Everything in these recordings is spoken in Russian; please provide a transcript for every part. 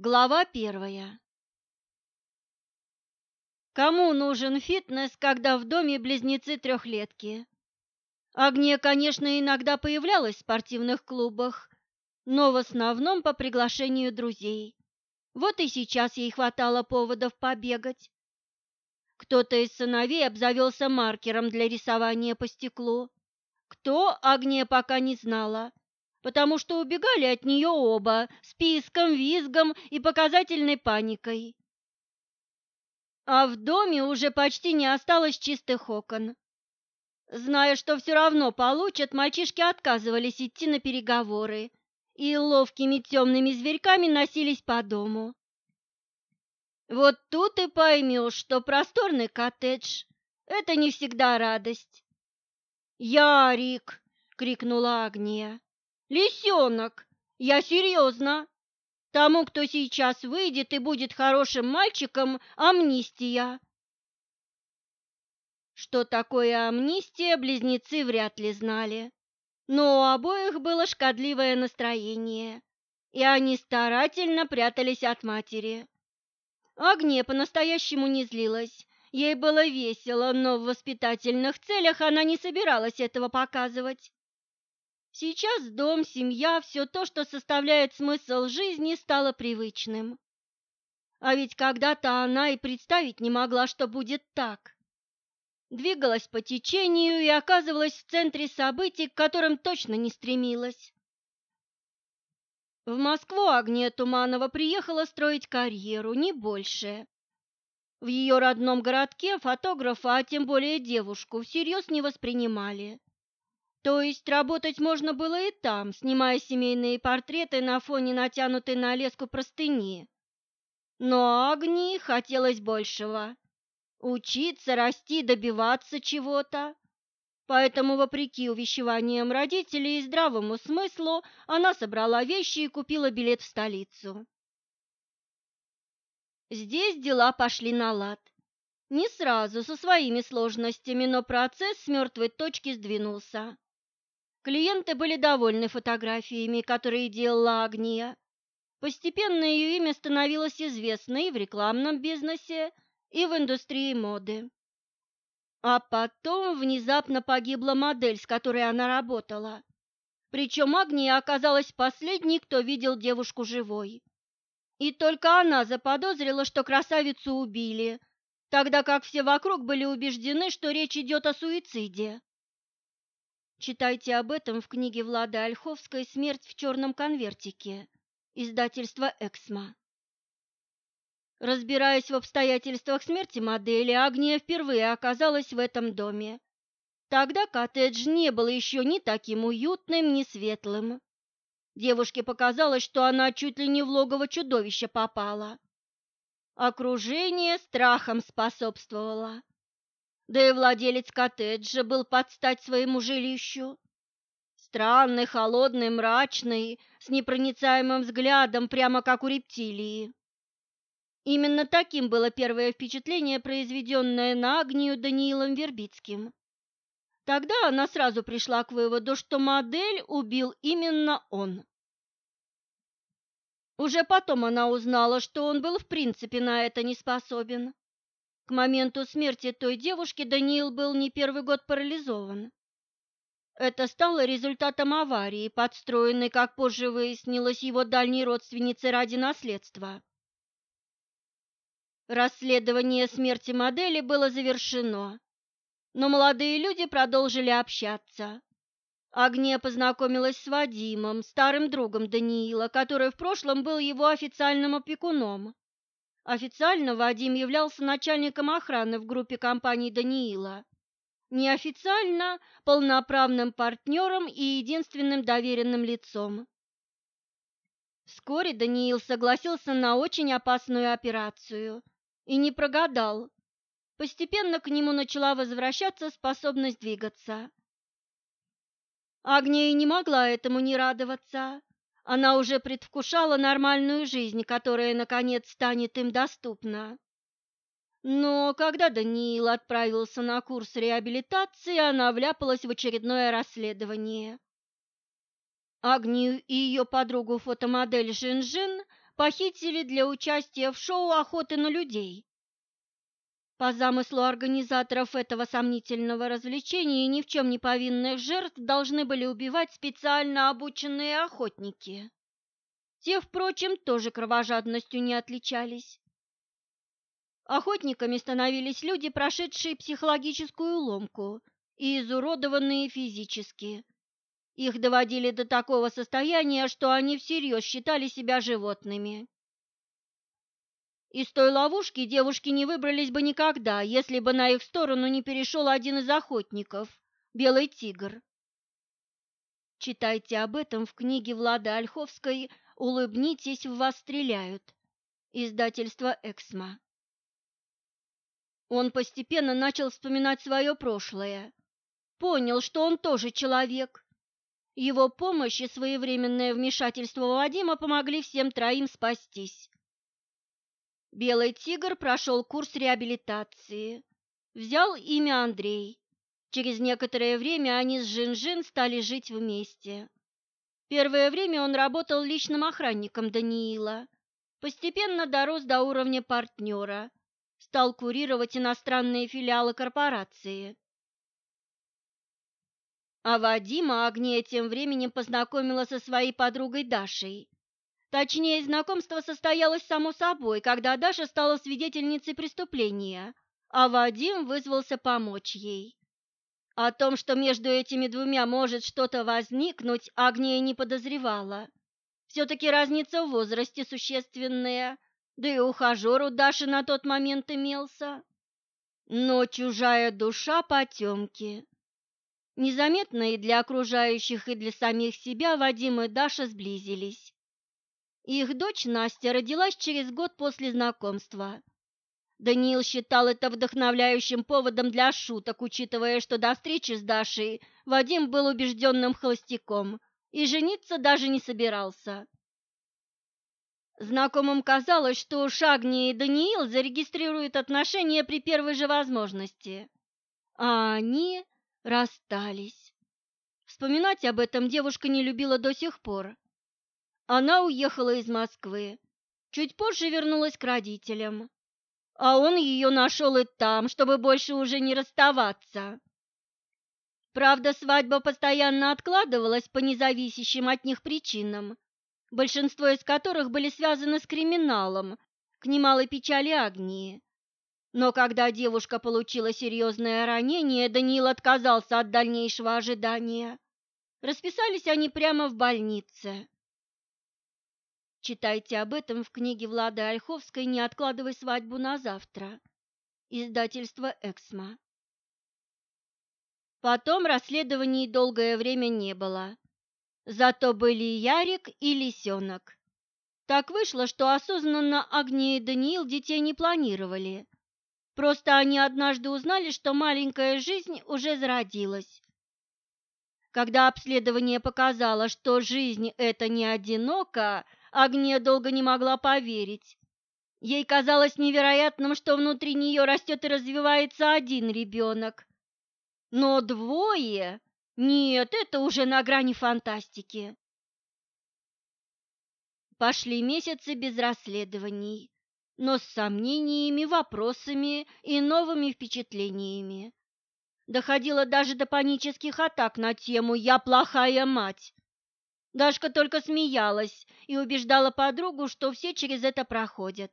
Глава первая. Кому нужен фитнес, когда в доме близнецы трехлетки? Агния, конечно, иногда появлялась в спортивных клубах, но в основном по приглашению друзей. Вот и сейчас ей хватало поводов побегать. Кто-то из сыновей обзавелся маркером для рисования по стеклу. Кто, Агния пока не знала, потому что убегали от нее оба с писком, визгом и показательной паникой. А в доме уже почти не осталось чистых окон. Зная, что все равно получат, мальчишки отказывались идти на переговоры и ловкими темными зверьками носились по дому. Вот тут и поймешь, что просторный коттедж – это не всегда радость. «Ярик!» – крикнула Агния. Лисенок, я серьезно. Тому, кто сейчас выйдет и будет хорошим мальчиком, амнистия. Что такое амнистия, близнецы вряд ли знали. Но у обоих было шкодливое настроение, и они старательно прятались от матери. Агния по-настоящему не злилась. Ей было весело, но в воспитательных целях она не собиралась этого показывать. Сейчас дом, семья, все то, что составляет смысл жизни, стало привычным. А ведь когда-то она и представить не могла, что будет так. Двигалась по течению и оказывалась в центре событий, к которым точно не стремилась. В Москву Агния Туманова приехала строить карьеру, не больше. В ее родном городке фотографа, а тем более девушку, всерьез не воспринимали. То есть работать можно было и там, снимая семейные портреты на фоне натянутой на леску простыни. Но Агнии хотелось большего. Учиться, расти, добиваться чего-то. Поэтому, вопреки увещеваниям родителей и здравому смыслу, она собрала вещи и купила билет в столицу. Здесь дела пошли на лад. Не сразу, со своими сложностями, но процесс с мертвой точки сдвинулся. Клиенты были довольны фотографиями, которые делала Агния. Постепенно ее имя становилось известно и в рекламном бизнесе, и в индустрии моды. А потом внезапно погибла модель, с которой она работала. Причем Агния оказалась последней, кто видел девушку живой. И только она заподозрила, что красавицу убили, тогда как все вокруг были убеждены, что речь идет о суициде. Читайте об этом в книге Влады Ольховской «Смерть в черном конвертике», издательство «Эксмо». Разбираясь в обстоятельствах смерти модели, Агния впервые оказалась в этом доме. Тогда коттедж не был еще ни таким уютным, ни светлым. Девушке показалось, что она чуть ли не в логово чудовища попала. Окружение страхом способствовало да и владелец коттеджа был под стать своему жилищу. Странный, холодный, мрачный, с непроницаемым взглядом, прямо как у рептилии. Именно таким было первое впечатление, произведенное на Агнию Даниилом Вербицким. Тогда она сразу пришла к выводу, что модель убил именно он. Уже потом она узнала, что он был в принципе на это не способен. К моменту смерти той девушки Даниил был не первый год парализован. Это стало результатом аварии, подстроенной, как позже выяснилось, его дальней родственницей ради наследства. Расследование смерти модели было завершено, но молодые люди продолжили общаться. Агния познакомилась с Вадимом, старым другом Даниила, который в прошлом был его официальным опекуном. Официально Вадим являлся начальником охраны в группе компании Даниила. Неофициально – полноправным партнером и единственным доверенным лицом. Вскоре Даниил согласился на очень опасную операцию и не прогадал. Постепенно к нему начала возвращаться способность двигаться. Агния не могла этому не радоваться. Она уже предвкушала нормальную жизнь, которая, наконец, станет им доступна. Но когда Даниил отправился на курс реабилитации, она вляпалась в очередное расследование. Агнию и ее подругу-фотомодель Жин-Жин похитили для участия в шоу охоты на людей. По замыслу организаторов этого сомнительного развлечения ни в чем не повинных жертв должны были убивать специально обученные охотники. Те, впрочем, тоже кровожадностью не отличались. Охотниками становились люди, прошедшие психологическую ломку и изуродованные физически. Их доводили до такого состояния, что они всерьез считали себя животными. Из той ловушки девушки не выбрались бы никогда, если бы на их сторону не перешел один из охотников – Белый тигр. Читайте об этом в книге Влады Ольховской «Улыбнитесь, в вас стреляют» издательство «Эксмо». Он постепенно начал вспоминать свое прошлое, понял, что он тоже человек. Его помощь и своевременное вмешательство Вадима помогли всем троим спастись. Белый тигр прошел курс реабилитации. Взял имя Андрей. Через некоторое время они с Жин-Жин стали жить вместе. Первое время он работал личным охранником Даниила. Постепенно дорос до уровня партнера. Стал курировать иностранные филиалы корпорации. А Вадима Агния тем временем познакомила со своей подругой Дашей. Точнее, знакомство состоялось само собой, когда Даша стала свидетельницей преступления, а Вадим вызвался помочь ей. О том, что между этими двумя может что-то возникнуть, Агния не подозревала. Все-таки разница в возрасте существенная, да и ухажер у Даши на тот момент имелся. Но чужая душа потемки. Незаметно и для окружающих, и для самих себя Вадим и Даша сблизились. Их дочь Настя родилась через год после знакомства. Даниил считал это вдохновляющим поводом для шуток, учитывая, что до встречи с Дашей Вадим был убежденным холостяком и жениться даже не собирался. Знакомым казалось, что Шагни и Даниил зарегистрируют отношения при первой же возможности. А они расстались. Вспоминать об этом девушка не любила до сих пор. Она уехала из Москвы, чуть позже вернулась к родителям, а он ее нашел и там, чтобы больше уже не расставаться. Правда, свадьба постоянно откладывалась по независящим от них причинам, большинство из которых были связаны с криминалом, к немалой печали Агнии. Но когда девушка получила серьезное ранение, Даниил отказался от дальнейшего ожидания. Расписались они прямо в больнице. Читайте об этом в книге Влады Ольховской «Не откладывай свадьбу на завтра». Издательство «Эксмо». Потом расследований долгое время не было. Зато были Ярик и Лисенок. Так вышло, что осознанно Агния и Даниил детей не планировали. Просто они однажды узнали, что маленькая жизнь уже зародилась. Когда обследование показало, что жизнь – это не одиноко, Агния долго не могла поверить. Ей казалось невероятным, что внутри нее растет и развивается один ребенок. Но двое? Нет, это уже на грани фантастики. Пошли месяцы без расследований, но с сомнениями, вопросами и новыми впечатлениями. Доходило даже до панических атак на тему «Я плохая мать». Дашка только смеялась и убеждала подругу, что все через это проходят.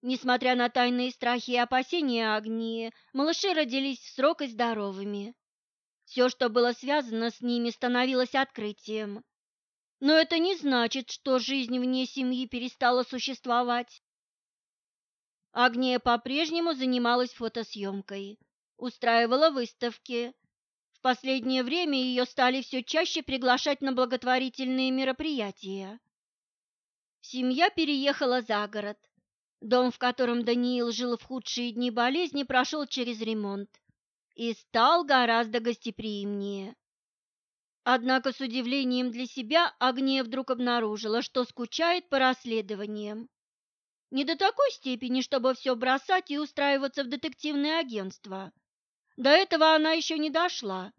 Несмотря на тайные страхи и опасения Агнии, малыши родились в срок и здоровыми. Все, что было связано с ними, становилось открытием. Но это не значит, что жизнь вне семьи перестала существовать. Агния по-прежнему занималась фотосъемкой, устраивала выставки, в последнее время ее стали все чаще приглашать на благотворительные мероприятия. Семья переехала за город. Дом, в котором Даниил жил в худшие дни болезни, прошел через ремонт и стал гораздо гостеприимнее. Однако с удивлением для себя Агния вдруг обнаружила, что скучает по расследованиям. Не до такой степени, чтобы все бросать и устраиваться в детективное агентство – до этого она еще не дошла,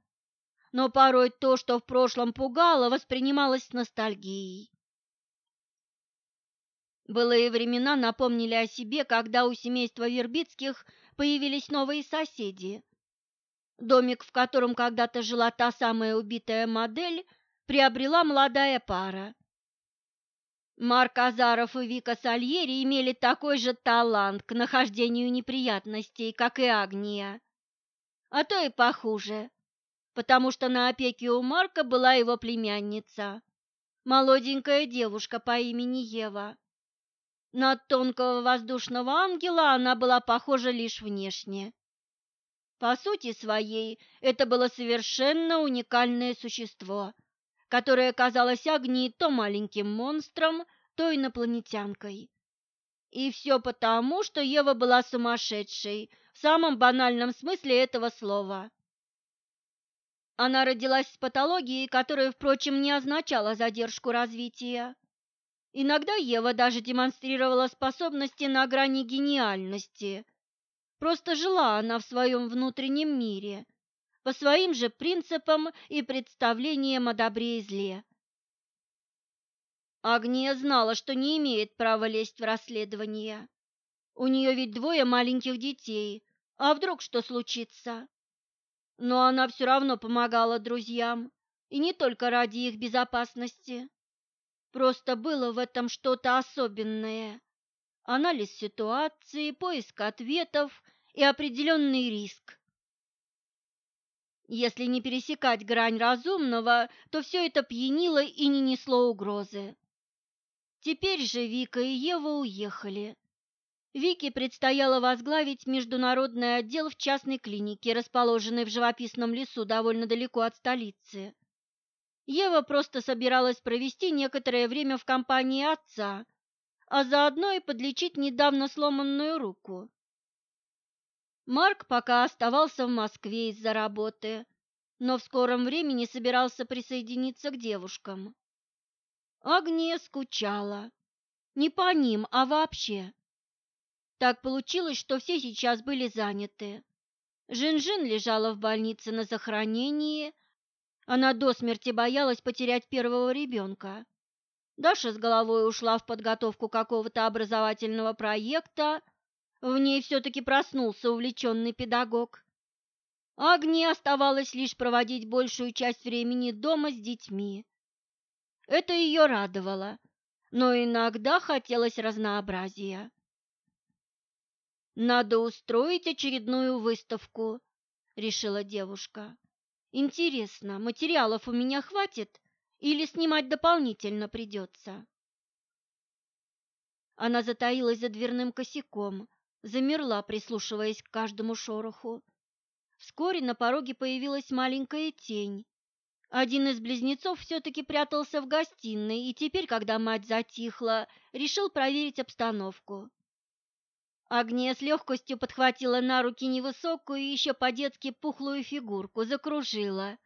но порой то, что в прошлом пугало, воспринималось с ностальгией. Былые времена напомнили о себе, когда у семейства Вербицких появились новые соседи. Домик, в котором когда-то жила та самая убитая модель, приобрела молодая пара. Марк Азаров и Вика Сальери имели такой же талант к нахождению неприятностей, как и Агния. А то и похуже, потому что на опеке у Марка была его племянница, молоденькая девушка по имени Ева. На тонкого воздушного ангела она была похожа лишь внешне. По сути своей, это было совершенно уникальное существо, которое казалось Агнии то маленьким монстром, то инопланетянкой. И все потому, что Ева была сумасшедшей, в самом банальном смысле этого слова. Она родилась с патологией, которая, впрочем, не означала задержку развития. Иногда Ева даже демонстрировала способности на грани гениальности. Просто жила она в своем внутреннем мире, по своим же принципам и представлениям о добре и зле. Агния знала, что не имеет права лезть в расследование. У нее ведь двое маленьких детей, а вдруг что случится? Но она все равно помогала друзьям, и не только ради их безопасности. Просто было в этом что-то особенное. Анализ ситуации, поиск ответов и определенный риск. Если не пересекать грань разумного, то все это пьянило и не несло угрозы. Теперь же Вика и Ева уехали. Вике предстояло возглавить международный отдел в частной клинике, расположенной в живописном лесу довольно далеко от столицы. Ева просто собиралась провести некоторое время в компании отца, а заодно и подлечить недавно сломанную руку. Марк пока оставался в Москве из-за работы, но в скором времени собирался присоединиться к девушкам. Агния скучала. Не по ним, а вообще. Так получилось, что все сейчас были заняты. Жин-Жин лежала в больнице на захоронении, она до смерти боялась потерять первого ребенка. Даша с головой ушла в подготовку какого-то образовательного проекта, в ней все-таки проснулся увлеченный педагог. Агнии оставалось лишь проводить большую часть времени дома с детьми. Это ее радовало, но иногда хотелось разнообразия. «Надо устроить очередную выставку», — решила девушка. Интересно, материалов у меня хватит или снимать дополнительно придется? Она затаилась за дверным косяком, замерла, прислушиваясь к каждому шороху. Вскоре на пороге появилась маленькая тень. Один из близнецов все-таки прятался в гостиной, и теперь, когда мать затихла, решил проверить обстановку. Агния с легкостью подхватила на руки невысокую и еще по-детски пухлую фигурку, закружила.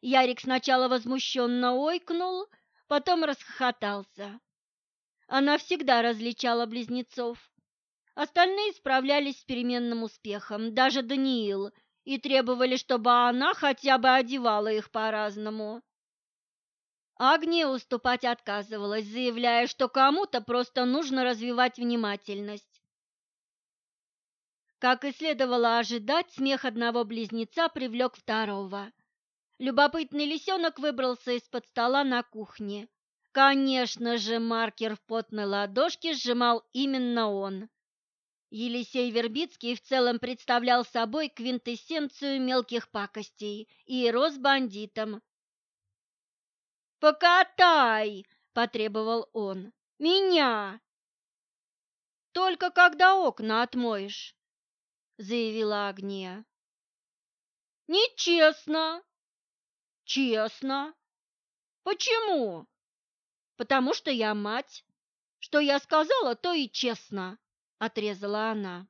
Ярик сначала возмущенно ойкнул, потом расхохотался. Она всегда различала близнецов. Остальные справлялись с переменным успехом, даже Даниил, и требовали, чтобы она хотя бы одевала их по-разному. Агния уступать отказывалась, заявляя, что кому-то просто нужно развивать внимательность. Как и следовало ожидать, смех одного близнеца привлек второго. Любопытный лисенок выбрался из-под стола на кухне. Конечно же, маркер в потной ладошке сжимал именно он. Елисей Вербицкий в целом представлял собой квинтэссенцию мелких пакостей и рос бандитом. «Покатай!» – потребовал он. «Меня!» «Только когда окна отмоешь!» заявила Агния. Нечестно. Честно. Почему? Потому что я мать. Что я сказала, то и честно, отрезала она.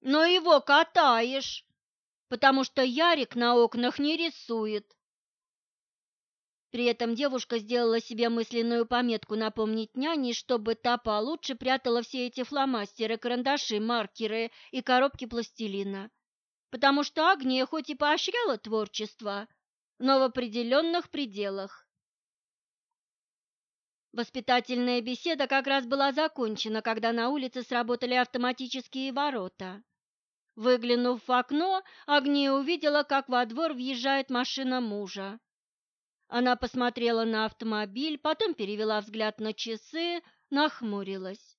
Но его катаешь, потому что Ярик на окнах не рисует. При этом девушка сделала себе мысленную пометку напомнить няне, чтобы та получше прятала все эти фломастеры, карандаши, маркеры и коробки пластилина. Потому что Агния хоть и поощряла творчество, но в определенных пределах. Воспитательная беседа как раз была закончена, когда на улице сработали автоматические ворота. Выглянув в окно, Агния увидела, как во двор въезжает машина мужа. Она посмотрела на автомобиль, потом перевела взгляд на часы, нахмурилась.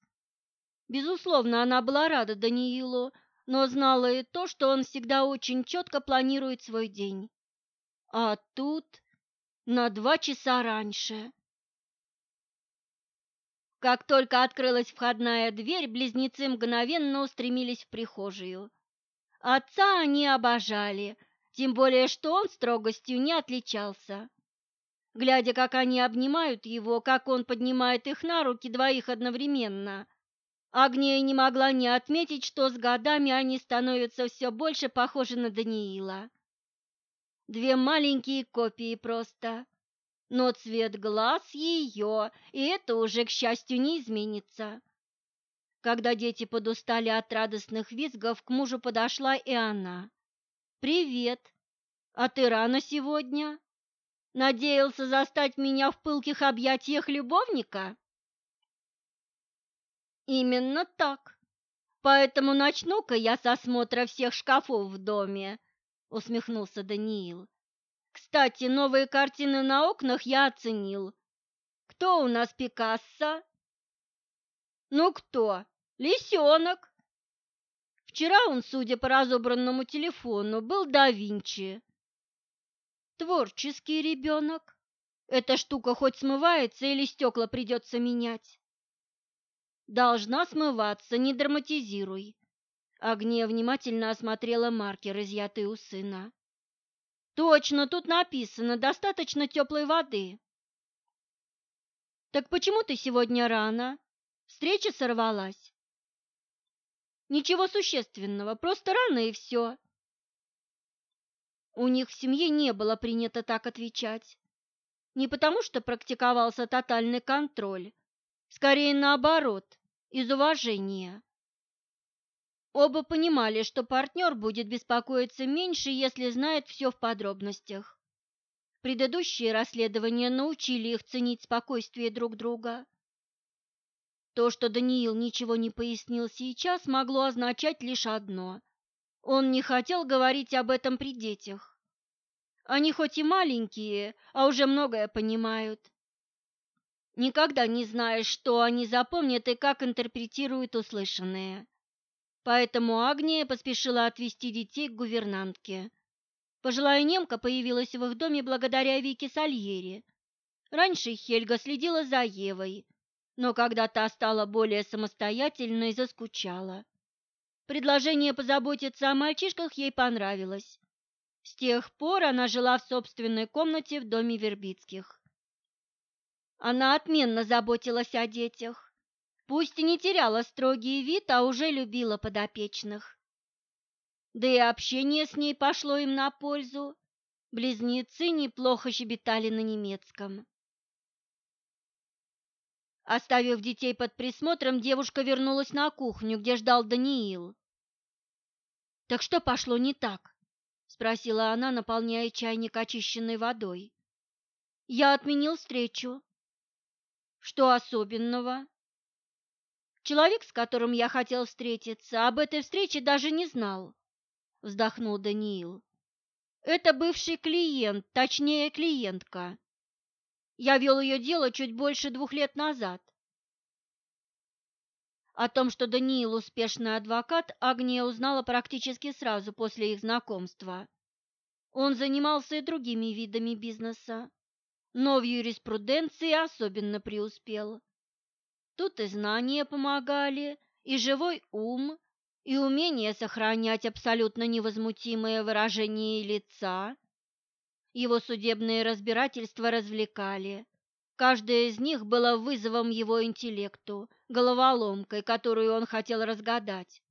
Безусловно, она была рада Даниилу, но знала и то, что он всегда очень четко планирует свой день. А тут на два часа раньше. Как только открылась входная дверь, близнецы мгновенно устремились в прихожую. Отца они обожали, тем более что он строгостью не отличался. Глядя, как они обнимают его, как он поднимает их на руки двоих одновременно, Агния не могла не отметить, что с годами они становятся все больше похожи на Даниила. Две маленькие копии просто но цвет глаз ее, и это уже, к счастью, не изменится. Когда дети подустали от радостных визгов, к мужу подошла и она. «Привет! А ты рано сегодня? Надеялся застать меня в пылких объятиях любовника?» «Именно так. Поэтому начну-ка я с осмотра всех шкафов в доме», — усмехнулся Даниил. Кстати, новые картины на окнах я оценил. Кто у нас Пикассо? Ну кто? Лисенок. Вчера он, судя по разобранному телефону, был да Винчи. Творческий ребенок. Эта штука хоть смывается или стекла придется менять? Должна смываться, не драматизируй. Агния внимательно осмотрела маркер, изъятый у сына. Точно, тут написано «достаточно теплой воды». Так почему ты сегодня рано? Встреча сорвалась? Ничего существенного, просто рано и все. У них в семье не было принято так отвечать. Не потому, что практиковался тотальный контроль, скорее наоборот, из уважения. Оба понимали, что партнер будет беспокоиться меньше, если знает все в подробностях. Предыдущие расследования научили их ценить спокойствие друг друга. То, что Даниил ничего не пояснил сейчас, могло означать лишь одно. Он не хотел говорить об этом при детях. Они хоть и маленькие, а уже многое понимают. Никогда не знаешь, что они запомнят и как интерпретируют услышанное. Поэтому Агния поспешила отвезти детей к гувернантке. Пожилая немка появилась в их доме благодаря Вике Сальери. Раньше Хельга следила за Евой, но когда та стала более самостоятельной, заскучала. Предложение позаботиться о мальчишках ей понравилось. С тех пор она жила в собственной комнате в доме Вербицких. Она отменно заботилась о детях. Пусть и не теряла строгий вид, а уже любила подопечных. Да и общение с ней пошло им на пользу. Близнецы неплохо щебетали на немецком. Оставив детей под присмотром, девушка вернулась на кухню, где ждал Даниил. «Так что пошло не так?» – спросила она, наполняя чайник очищенной водой. «Я отменил встречу». «Что особенного?» Человек, с которым я хотел встретиться, об этой встрече даже не знал, вздохнул Даниил. Это бывший клиент, точнее клиентка. Я вел ее дело чуть больше двух лет назад. О том, что Даниил успешный адвокат, Агния узнала практически сразу после их знакомства. Он занимался и другими видами бизнеса, но в юриспруденции особенно преуспел. Тут и знания помогали, и живой ум, и умение сохранять абсолютно невозмутимое выражение лица. Его судебные разбирательства развлекали. Каждое из них было вызовом его интеллекту, головоломкой, которую он хотел разгадать.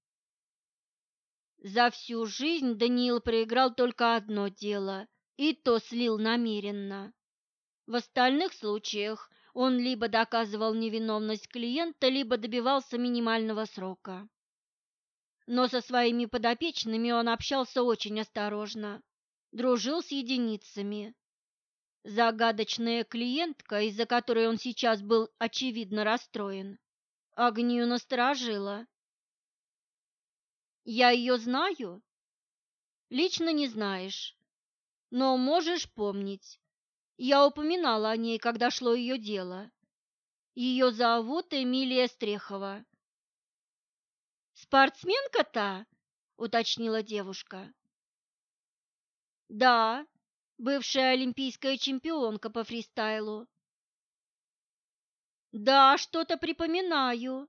За всю жизнь Даниил проиграл только одно дело, и то слил намеренно. В остальных случаях он либо доказывал невиновность клиента, либо добивался минимального срока. Но со своими подопечными он общался очень осторожно, дружил с единицами. Загадочная клиентка, из-за которой он сейчас был очевидно расстроен, Агнию насторожила. «Я ее знаю?» «Лично не знаешь, но можешь помнить. Я упоминала о ней, когда шло ее дело. Ее зовут Эмилия Стрехова». «Спортсменка-то?» – уточнила девушка. «Да, бывшая олимпийская чемпионка по фристайлу». «Да, что-то припоминаю».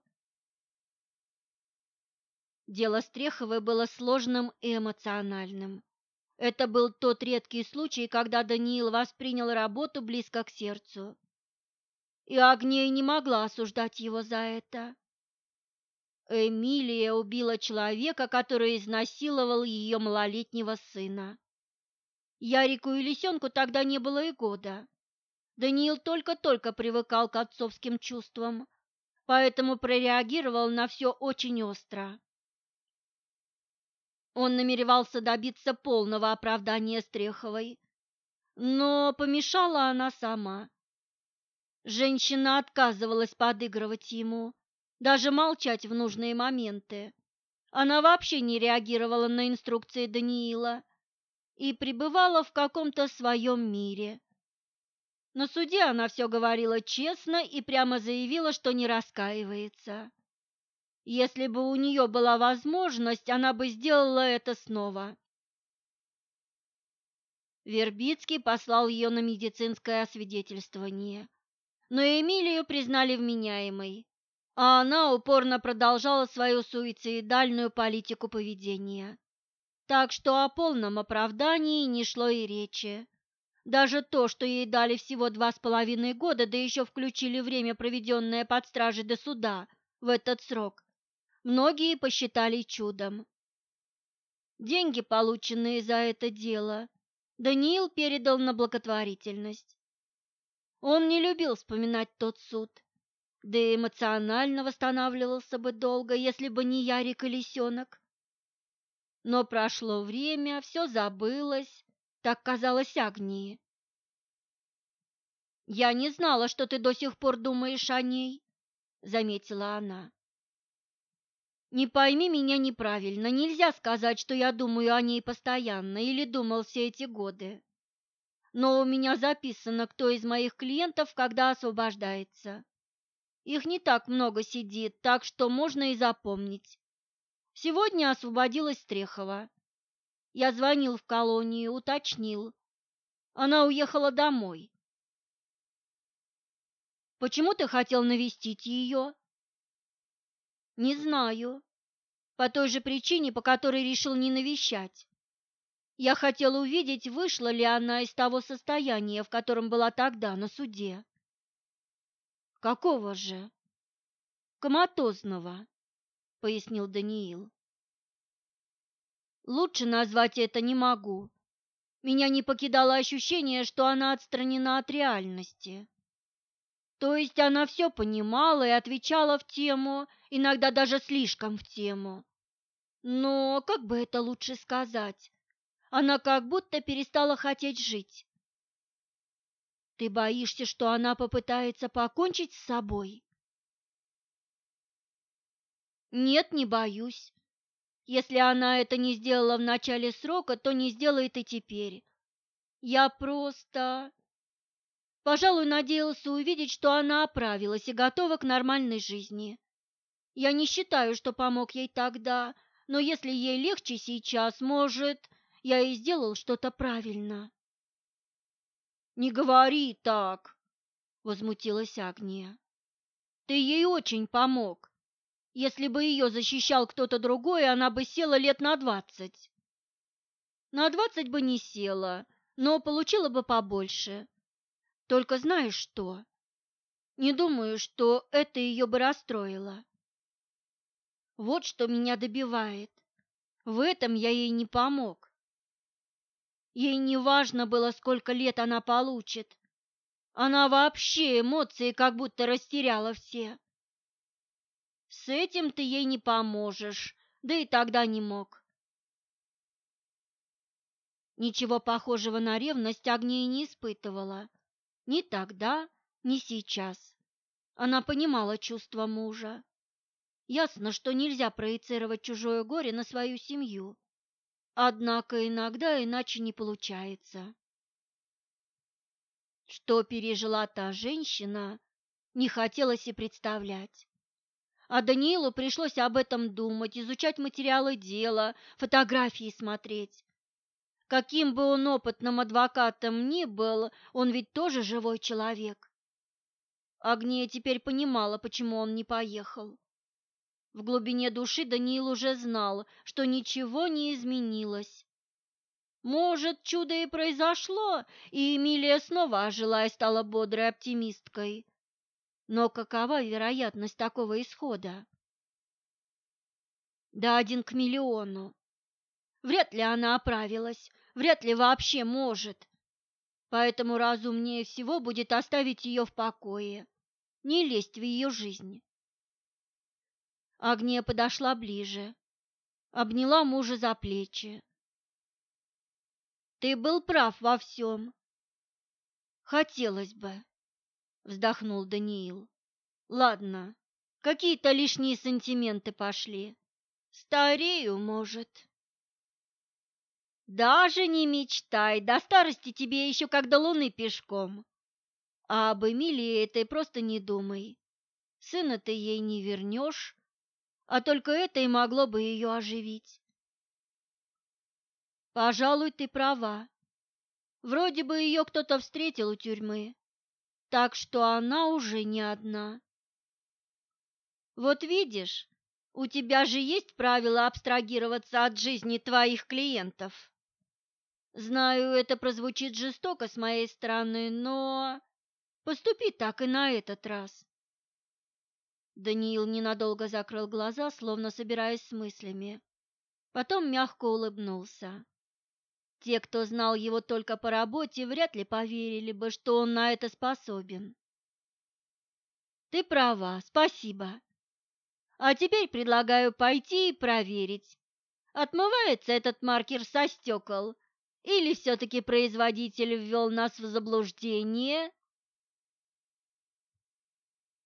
Дело Стреховой было сложным и эмоциональным. Это был тот редкий случай, когда Даниил воспринял работу близко к сердцу. И Агния не могла осуждать его за это. Эмилия убила человека, который изнасиловал ее малолетнего сына. Ярику и Лисенку тогда не было и года. Даниил только-только привыкал к отцовским чувствам, поэтому прореагировал на все очень остро. Он намеревался добиться полного оправдания Стреховой, но помешала она сама. Женщина отказывалась подыгрывать ему, даже молчать в нужные моменты. Она вообще не реагировала на инструкции Даниила и пребывала в каком-то своем мире. На суде она все говорила честно и прямо заявила, что не раскаивается. Если бы у нее была возможность, она бы сделала это снова. Вербицкий послал ее на медицинское освидетельствование, но Эмилию признали вменяемой, а она упорно продолжала свою суицидальную политику поведения. Так что о полном оправдании не шло и речи. Даже то, что ей дали всего два с половиной года, да еще включили время, проведенное под стражей до суда, в этот срок, многие посчитали чудом. Деньги, полученные за это дело, Даниил передал на благотворительность. Он не любил вспоминать тот суд, да и эмоционально восстанавливался бы долго, если бы не Ярик и Лисенок. Но прошло время, все забылось, так казалось Агнии. «Я не знала, что ты до сих пор думаешь о ней», — заметила она. Не пойми меня неправильно, нельзя сказать, что я думаю о ней постоянно или думал все эти годы. Но у меня записано, кто из моих клиентов когда освобождается. Их не так много сидит, так что можно и запомнить. Сегодня освободилась Стрехова. Я звонил в колонию, уточнил. Она уехала домой. Почему ты хотел навестить ее? Не знаю. По той же причине, по которой решил не навещать. Я хотел увидеть, вышла ли она из того состояния, в котором была тогда на суде. Какого же? Коматозного, пояснил Даниил. Лучше назвать это не могу. Меня не покидало ощущение, что она отстранена от реальности. То есть она все понимала и отвечала в тему, иногда даже слишком в тему. Но, как бы это лучше сказать, она как будто перестала хотеть жить. Ты боишься, что она попытается покончить с собой? Нет, не боюсь. Если она это не сделала в начале срока, то не сделает и теперь. Я просто... Пожалуй, надеялся увидеть, что она оправилась и готова к нормальной жизни. Я не считаю, что помог ей тогда, но если ей легче сейчас, может, я и сделал что-то правильно. «Не говори так!» — возмутилась Агния. «Ты ей очень помог. Если бы ее защищал кто-то другой, она бы села лет на двадцать». «На двадцать бы не села, но получила бы побольше. Только знаешь что? Не думаю, что это ее бы расстроило. Вот что меня добивает. В этом я ей не помог. Ей не важно было, сколько лет она получит. Она вообще эмоции как будто растеряла все. С этим ты ей не поможешь, да и тогда не мог. Ничего похожего на ревность Агния не испытывала. Ни тогда, ни сейчас. Она понимала чувства мужа. Ясно, что нельзя проецировать чужое горе на свою семью. Однако иногда иначе не получается. Что пережила та женщина, не хотелось и представлять. А Даниилу пришлось об этом думать, изучать материалы дела, фотографии смотреть. Каким бы он опытным адвокатом ни был, он ведь тоже живой человек. Агния теперь понимала, почему он не поехал. В глубине души Даниил уже знал, что ничего не изменилось. Может, чудо и произошло, и Эмилия снова ожила и стала бодрой оптимисткой. Но какова вероятность такого исхода? Да один к миллиону. Вряд ли она оправилась, вряд ли вообще может. Поэтому разумнее всего будет оставить ее в покое, не лезть в ее жизнь. Агния подошла ближе, обняла мужа за плечи. Ты был прав во всем. Хотелось бы, вздохнул Даниил. Ладно, какие-то лишние сантименты пошли. Старею, может. Даже не мечтай, до старости тебе еще как до луны пешком. А об Эмилии этой просто не думай. Сына ты ей не вернешь, а только это и могло бы ее оживить. Пожалуй, ты права. Вроде бы ее кто-то встретил у тюрьмы, так что она уже не одна. Вот видишь, у тебя же есть правило абстрагироваться от жизни твоих клиентов. Знаю, это прозвучит жестоко с моей стороны, но поступи так и на этот раз. Даниил ненадолго закрыл глаза, словно собираясь с мыслями. Потом мягко улыбнулся. Те, кто знал его только по работе, вряд ли поверили бы, что он на это способен. Ты права, спасибо. А теперь предлагаю пойти и проверить, отмывается этот маркер со стекол или все-таки производитель ввел нас в заблуждение?